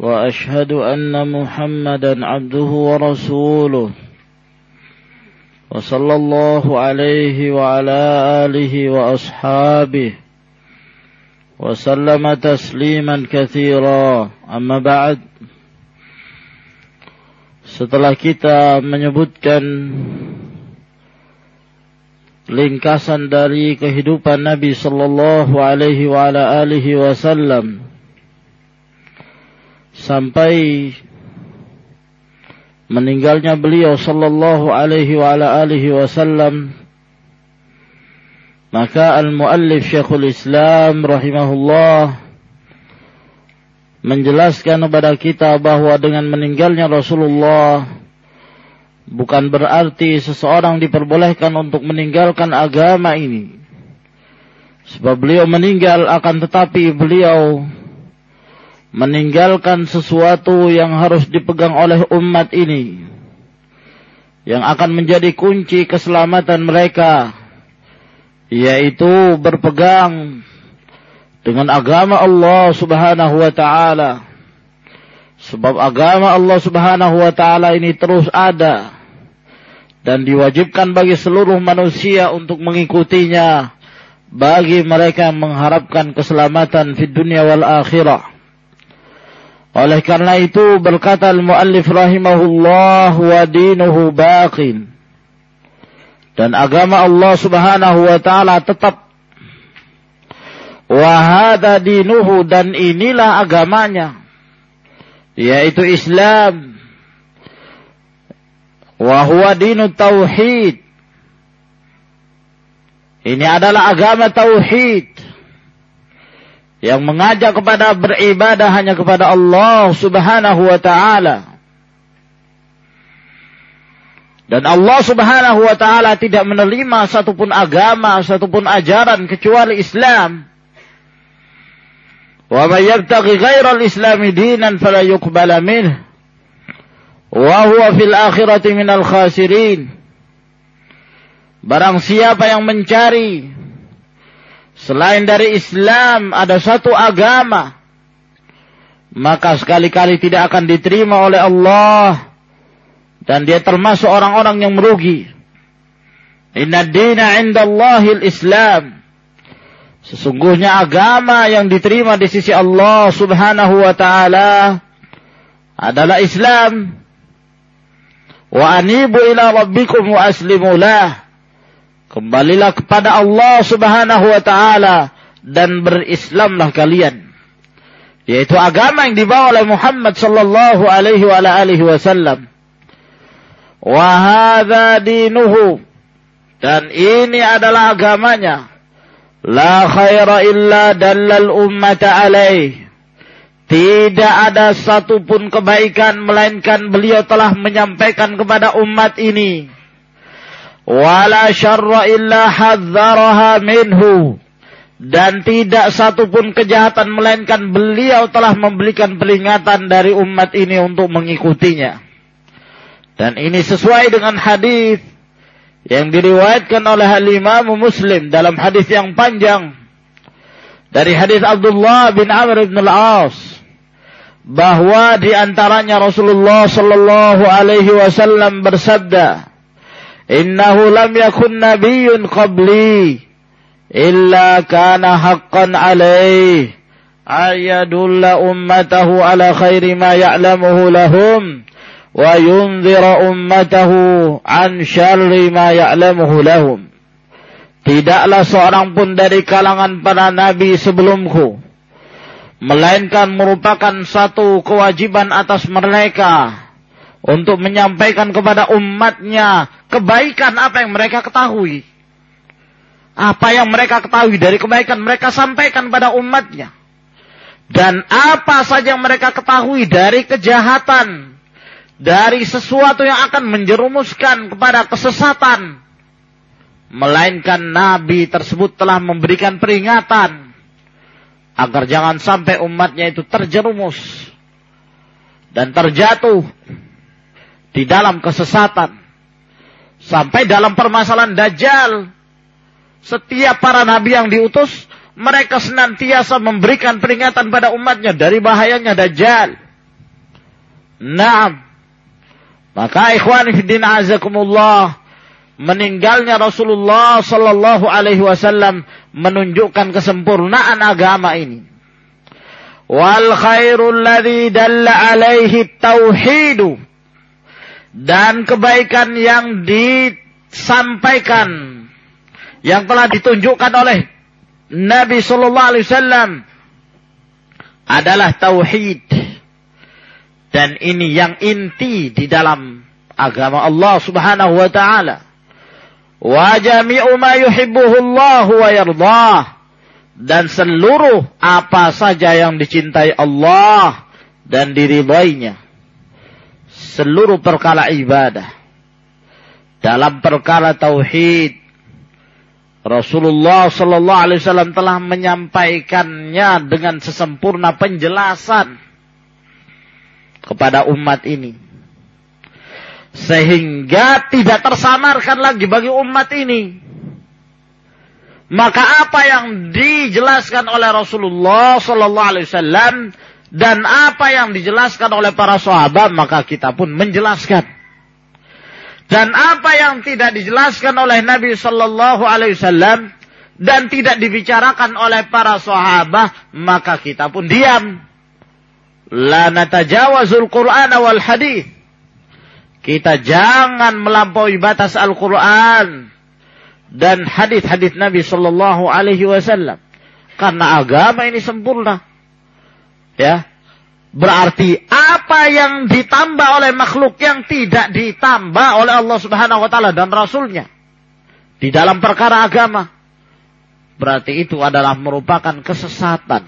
واشهد ان محمدا عبده ورسوله وصلى الله عليه وعلى اله واصحابه وسلم تسليما كثيرا اما بعد setelah kita menyebutkan ringkasan dari kehidupan Nabi sallallahu alaihi wa ala alihi wasallam sampai meninggalnya beliau sallallahu alaihi wa ala alihi wasallam maka al-muallif Syekhul Islam rahimahullah menjelaskan kepada kita bahwa dengan meninggalnya Rasulullah bukan berarti seseorang diperbolehkan untuk meninggalkan agama ini. Sebab beliau meninggal akan tetapi beliau meninggalkan sesuatu yang harus dipegang oleh umat ini yang akan menjadi kunci keselamatan mereka yaitu berpegang dengan agama Allah Subhanahu wa taala. Sebab agama Allah Subhanahu wa taala ini terus ada dan diwajibkan bagi seluruh manusia untuk mengikutinya bagi mereka yang mengharapkan keselamatan di dunia wal akhirah oleh karena itu berkata al-muallif rahimahullah wa dinuhu baqin. Dan agama Allah Subhanahu wa taala tetap wa hadha dinuhu dan inilah agamanya yaitu Islam. Wa huwa dinu tauhid. Ini adalah agama tauhid yang mengajak kepada beribadah hanya kepada Allah Subhanahu wa taala. Dan Allah Subhanahu wa taala tidak menerima satupun agama, satupun ajaran kecuali Islam. Wa may yabtaghi ghairal islami dinan fala yuqbala minhu wa huwa fil akhirati minal khasirin. Barang siapa yang mencari Selain dari Islam ada satu agama. Maka sekali-kali tidak akan diterima oleh Allah. Dan dia termasuk orang-orang yang merugi. Inna dina indallahil Islam. Sesungguhnya agama yang diterima di sisi Allah subhanahu wa ta'ala adalah Islam. Wa anibu ila rabbikum wa aslimu lah. Kembalilah kepada Allah subhanahu wa ta'ala dan berislamlah kalian. Yaitu agama yang dibawa oleh Muhammad sallallahu alaihi wa alihi wasallam. Wa hadha dinuhu. Dan ini adalah agamanya. La khaira illa dallal ummata alaih. Tidak ada satupun kebaikan melainkan beliau telah menyampaikan kepada umat ini wala syarra illa hadzaraha minhu dan tidak satupun kejahatan melainkan beliau telah memberikan peringatan dari umat ini untuk mengikutinya. Dan ini sesuai dengan hadis yang diriwayatkan oleh Al-Imam Muslim dalam hadis yang panjang dari hadis Abdullah bin Amr bin Al-As bahwa di antaranya Rasulullah sallallahu alaihi wasallam bersabda innahu lam yakun nabiyyun qabli illa kana haqqan alaih ayadulla ummatahu ala khairi ma ya'lamuhu lahum wa yunzira ummatahu an syarri ma ya'lamuhu lahum Tidaklah seorang pun dari kalangan para nabi sebelumku melainkan merupakan satu kewajiban atas mereka untuk menyampaikan kepada umatnya kebaikan apa yang mereka ketahui. Apa yang mereka ketahui dari kebaikan mereka sampaikan pada umatnya. Dan apa saja yang mereka ketahui dari kejahatan dari sesuatu yang akan menjerumuskan kepada kesesatan. Melainkan Nabi tersebut telah memberikan peringatan agar jangan sampai umatnya itu terjerumus dan terjatuh di dalam kesesatan. Sampai dalam permasalahan Dajjal, setiap para nabi yang diutus, mereka senantiasa memberikan peringatan pada umatnya dari bahayanya Dajjal. Nah, maka ikhwan fiddin azakumullah, meninggalnya Rasulullah sallallahu alaihi wasallam menunjukkan kesempurnaan agama ini. Wal khairul ladzi dalla alaihi tauhidu. Dan kebaikan yang disampaikan yang telah ditunjukkan oleh Nabi sallallahu alaihi wasallam adalah tauhid. Dan ini yang inti di dalam agama Allah Subhanahu wa taala. Wa jami'u ma yuhibbuhu Allah wa yardah. Dan seluruh apa saja yang dicintai Allah dan diridainya. Seluruh perkara ibadah. Dalam perkara tauhid Rasulullah Sallallahu Alaihi Wasallam telah menyampaikannya dengan sesempurna penjelasan kepada umat ini, sehingga tidak tersamarkan lagi bagi umat ini. Maka apa yang dijelaskan oleh Rasulullah Sallallahu Alaihi Wasallam dan apa yang dijelaskan oleh para sahabat, maka kita pun menjelaskan dan apa yang tidak dijelaskan oleh Nabi Shallallahu Alaihi Wasallam dan tidak dibicarakan oleh para sahabat, maka kita pun diam. La natajawazul Quran wal hadis. Kita jangan melampaui batas Al-Quran dan hadis-hadis Nabi Shallallahu Alaihi Wasallam. Karena agama ini sempurna. Ya, Berarti apa yang ditambah oleh makhluk yang tidak ditambah oleh Allah Subhanahu wa taala dan rasulnya di dalam perkara agama. Berarti itu adalah merupakan kesesatan,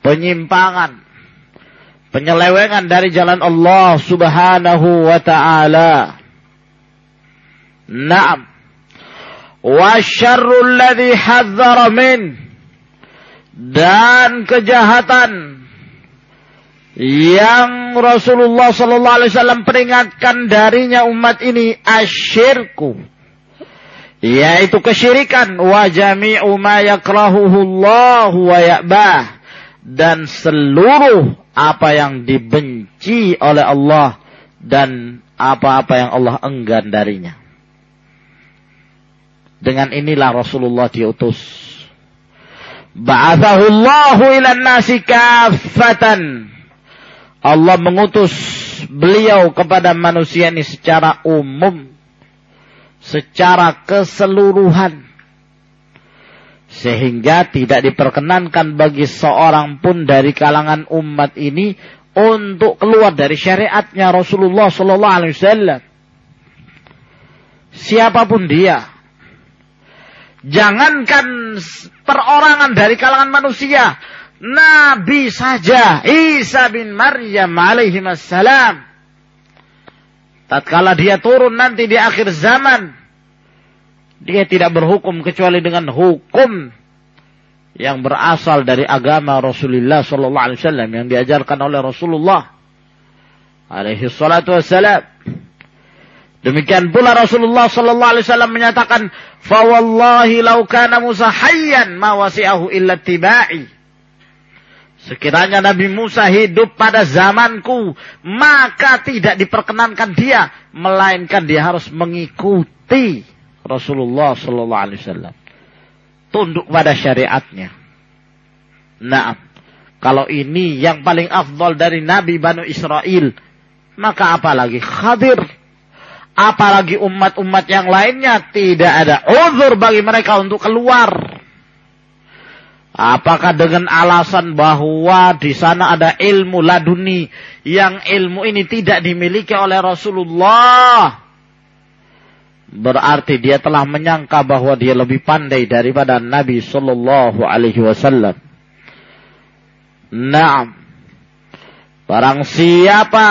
penyimpangan, penyelewengan dari jalan Allah Subhanahu wa taala. Naam. Wa syarrul ladzi hadzara min dan kejahatan yang Rasulullah Sallallahu Alaihi Wasallam peringatkan darinya umat ini asyirku yaitu kesyirikan wa jami'u ma yakrahuhu Allah wa ya'bah dan seluruh apa yang dibenci oleh Allah dan apa-apa yang Allah enggan darinya. Dengan inilah Rasulullah diutus. Ba'athahu Allahu ila nasi kafatan Allah mengutus beliau kepada manusia ini secara umum, secara keseluruhan. Sehingga tidak diperkenankan bagi seorang pun dari kalangan umat ini untuk keluar dari syariatnya Rasulullah Sallallahu Alaihi Wasallam. Siapa pun dia, jangankan perorangan dari kalangan manusia, Nabi saja. Isa bin Maryam alaihi salam tatkala dia turun nanti di akhir zaman dia tidak berhukum kecuali dengan hukum yang berasal dari agama Rasulullah sallallahu alaihi wasallam yang diajarkan oleh Rasulullah alaihi salatu wassalam Demikian pula Rasulullah sallallahu alaihi wasallam menyatakan, "Fa wallahi law kana Musa hayyan ma wasi'ahu illa tibai." Sekiranya Nabi Musa hidup pada zamanku, maka tidak diperkenankan dia, melainkan dia harus mengikuti Rasulullah Sallallahu Alaihi Wasallam, tunduk pada syariatnya. Nah, kalau ini yang paling afdol dari Nabi Banu Israel, maka apalagi Khadir, apalagi umat-umat yang lainnya tidak ada uzur bagi mereka untuk keluar Apakah dengan alasan bahwa di sana ada ilmu laduni yang ilmu ini tidak dimiliki oleh Rasulullah? Berarti dia telah menyangka bahwa dia lebih pandai daripada Nabi Sallallahu Alaihi Wasallam. Nah, barang siapa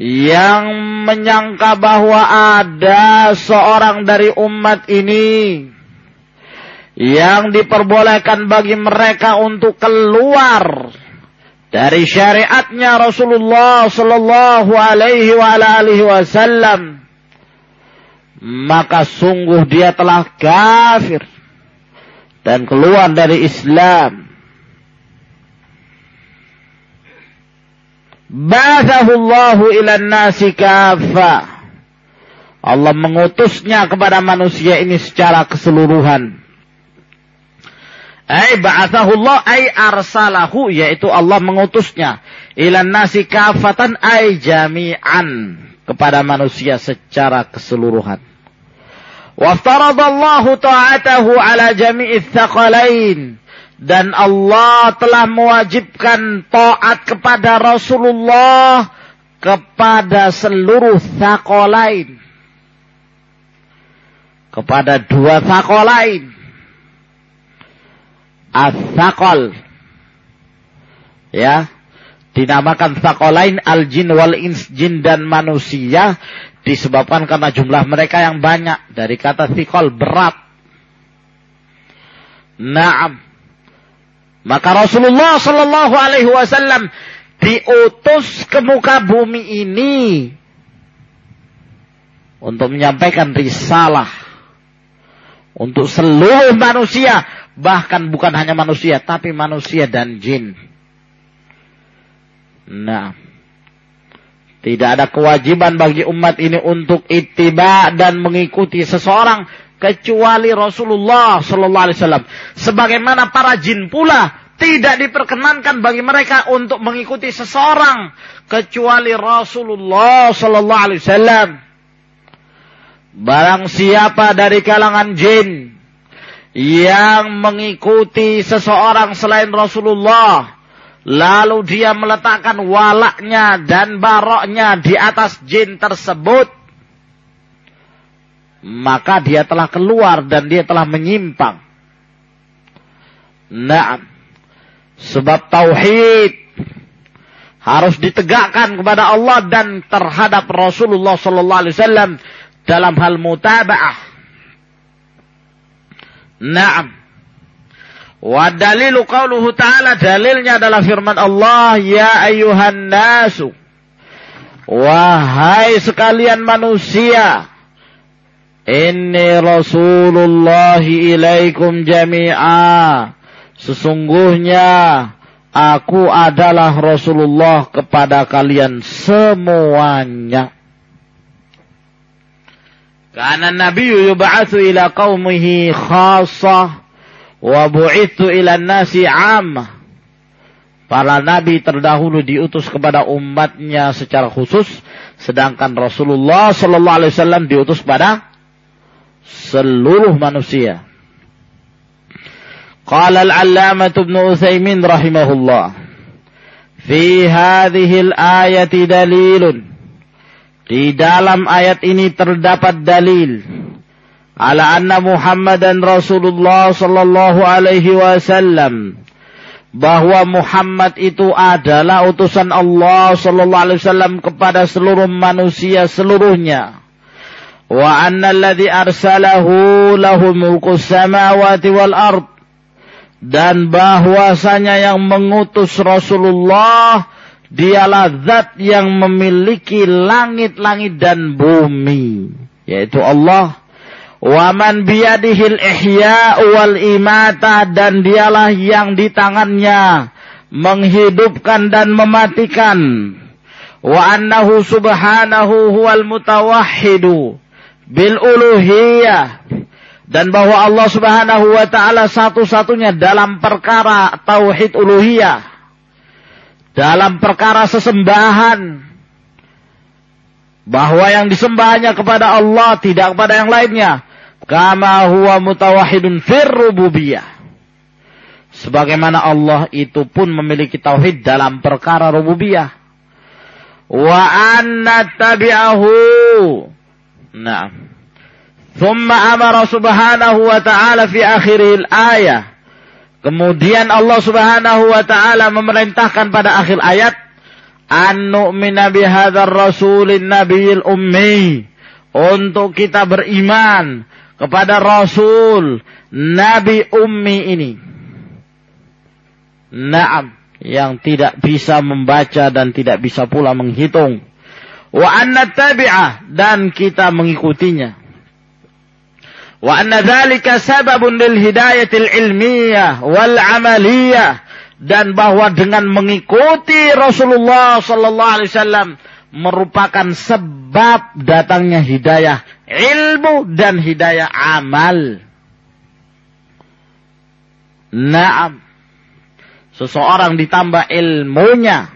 yang menyangka bahwa ada seorang dari umat ini yang diperbolehkan bagi mereka untuk keluar dari syariatnya Rasulullah sallallahu alaihi wa alihi wasallam maka sungguh dia telah kafir dan keluar dari Islam Ba'athahu ila nasi kafa. Allah mengutusnya kepada manusia ini secara keseluruhan. Ay ba'athahu Allah ay arsalahu yaitu Allah mengutusnya ila nasi kafatan ay jami'an kepada manusia secara keseluruhan. Waftaradallahu ta'atahu ala jami'i dan Allah telah mewajibkan taat kepada Rasulullah kepada seluruh sakolain. Kepada dua sakolain. As-sakol. Ya. Dinamakan sakolain al-jin wal ins jin dan manusia. Disebabkan karena jumlah mereka yang banyak. Dari kata sikol berat. Naam maka Rasulullah Shallallahu Alaihi Wasallam diutus ke muka bumi ini untuk menyampaikan risalah untuk seluruh manusia, bahkan bukan hanya manusia, tapi manusia dan jin. Nah, tidak ada kewajiban bagi umat ini untuk ittiba dan mengikuti seseorang kecuali Rasulullah sallallahu alaihi wasallam. Sebagaimana para jin pula tidak diperkenankan bagi mereka untuk mengikuti seseorang kecuali Rasulullah sallallahu alaihi wasallam. Barang siapa dari kalangan jin yang mengikuti seseorang selain Rasulullah, lalu dia meletakkan walaknya dan baroknya di atas jin tersebut, maka dia telah keluar dan dia telah menyimpang. Nah, sebab tauhid harus ditegakkan kepada Allah dan terhadap Rasulullah sallallahu alaihi wasallam dalam hal mutabaah. Naam. Wa dalilu qauluhu ta'ala dalilnya adalah firman Allah ya ayuhan nasu wahai sekalian manusia Inni Rasulullah ilaikum jami'a. Sesungguhnya aku adalah Rasulullah kepada kalian semuanya. Karena Nabi yub'atsu ila qaumihi khassah wa bu'ithu ila nasi 'ammah. Para nabi terdahulu diutus kepada umatnya secara khusus, sedangkan Rasulullah sallallahu alaihi wasallam diutus pada seluruh manusia. Qala al-allamah Ibn Utsaimin rahimahullah. Fi hadhihi al-ayati dalilun. Di dalam ayat ini terdapat dalil ala anna Muhammadan Rasulullah sallallahu alaihi wasallam bahwa Muhammad itu adalah utusan Allah sallallahu alaihi wasallam kepada seluruh manusia seluruhnya wa anna alladhi arsalahu lahu mulku samawati wal ard. Dan bahwasanya yang mengutus Rasulullah dialah zat yang memiliki langit-langit dan bumi yaitu Allah. Wa man biyadihil ihya wal imata dan dialah yang di tangannya menghidupkan dan mematikan. Wa annahu subhanahu huwal mutawahhidu bil uluhiyah. Dan bahwa Allah Subhanahu wa taala satu-satunya dalam perkara tauhid uluhiyah dalam perkara sesembahan bahwa yang disembahnya kepada Allah tidak kepada yang lainnya kama huwa mutawahhidun fir rububiyah. Sebagaimana Allah itu pun memiliki tauhid dalam perkara rububiyah. Wa anna tabi'ahu Nah. Amara subhanahu wa ta'ala fi akhiril ayah. Kemudian Allah subhanahu wa ta'ala memerintahkan pada akhir ayat. an nu'mina bihadzal rasulin nabiyil ummi untuk kita beriman kepada rasul nabi ummi ini Naam yang tidak bisa membaca dan tidak bisa pula menghitung wa anna tabi'ah dan kita mengikutinya wa anna dzalika sababun lil hidayatil ilmiyah wal amaliyah dan bahwa dengan mengikuti Rasulullah sallallahu alaihi wasallam merupakan sebab datangnya hidayah ilmu dan hidayah amal. Naam. Seseorang ditambah ilmunya.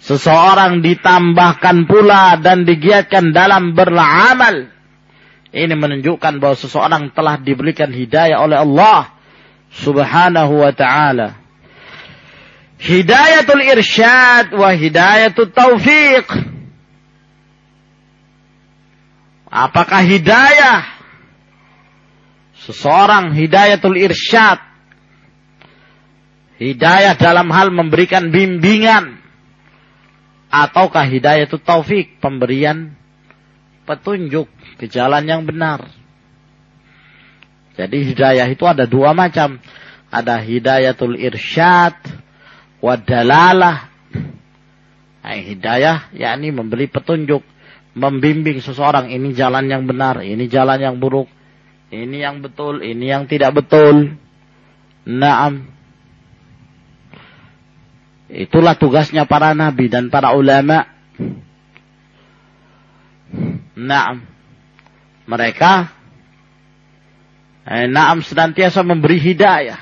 Seseorang ditambahkan pula dan digiatkan dalam beramal. Ini menunjukkan bahwa seseorang telah diberikan hidayah oleh Allah subhanahu wa ta'ala. Hidayatul irsyad wa hidayatul taufiq. Apakah hidayah? Seseorang hidayatul irsyad. Hidayah dalam hal memberikan bimbingan. Ataukah hidayatul taufik, pemberian petunjuk ke jalan yang benar. Jadi hidayah itu ada dua macam. Ada hidayatul irsyad, wadalalah. Nah, hidayah yakni memberi petunjuk, membimbing seseorang ini jalan yang benar, ini jalan yang buruk, ini yang betul, ini yang tidak betul. Naam. Itulah tugasnya para nabi dan para ulama. Naam. Mereka Eh, naam senantiasa memberi hidayah.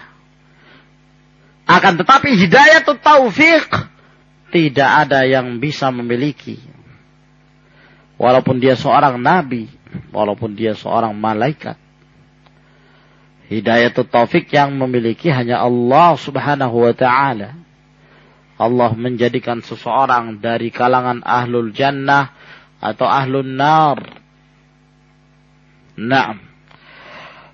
Akan tetapi hidayah itu taufik tidak ada yang bisa memiliki. Walaupun dia seorang nabi, walaupun dia seorang malaikat. Hidayah itu taufik yang memiliki hanya Allah subhanahu wa ta'ala. Allah menjadikan seseorang dari kalangan ahlul jannah atau ahlun nar. Naam.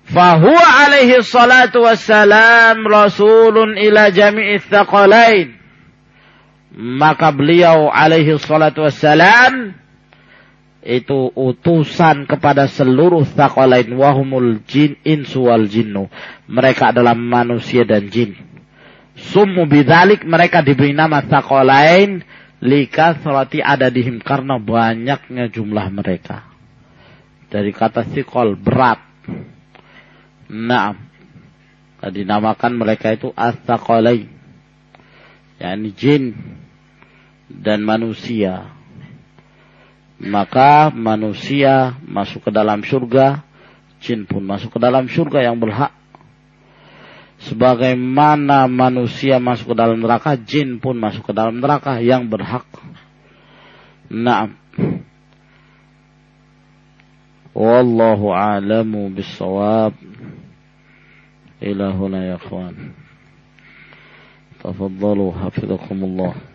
Fahuwa alaihi salatu wassalam rasulun ila jami'i thaqalain. Maka beliau alaihi salatu wassalam itu utusan kepada seluruh thaqalain wahumul jin insu wal jinnu. Mereka adalah manusia dan jin summu bidzalik mereka diberi nama thaqalain likathrati adadihim karena banyaknya jumlah mereka dari kata thiqal berat Naam. Dinamakan mereka itu as-saqalain. yakni jin dan manusia. Maka manusia masuk ke dalam surga, jin pun masuk ke dalam surga yang berhak sebagaimana manusia masuk ke dalam neraka, jin pun masuk ke dalam neraka yang berhak. Nah, wallahu alamu bisawab. Ilahuna ya ikhwan. Tafaddalu hafizakumullah.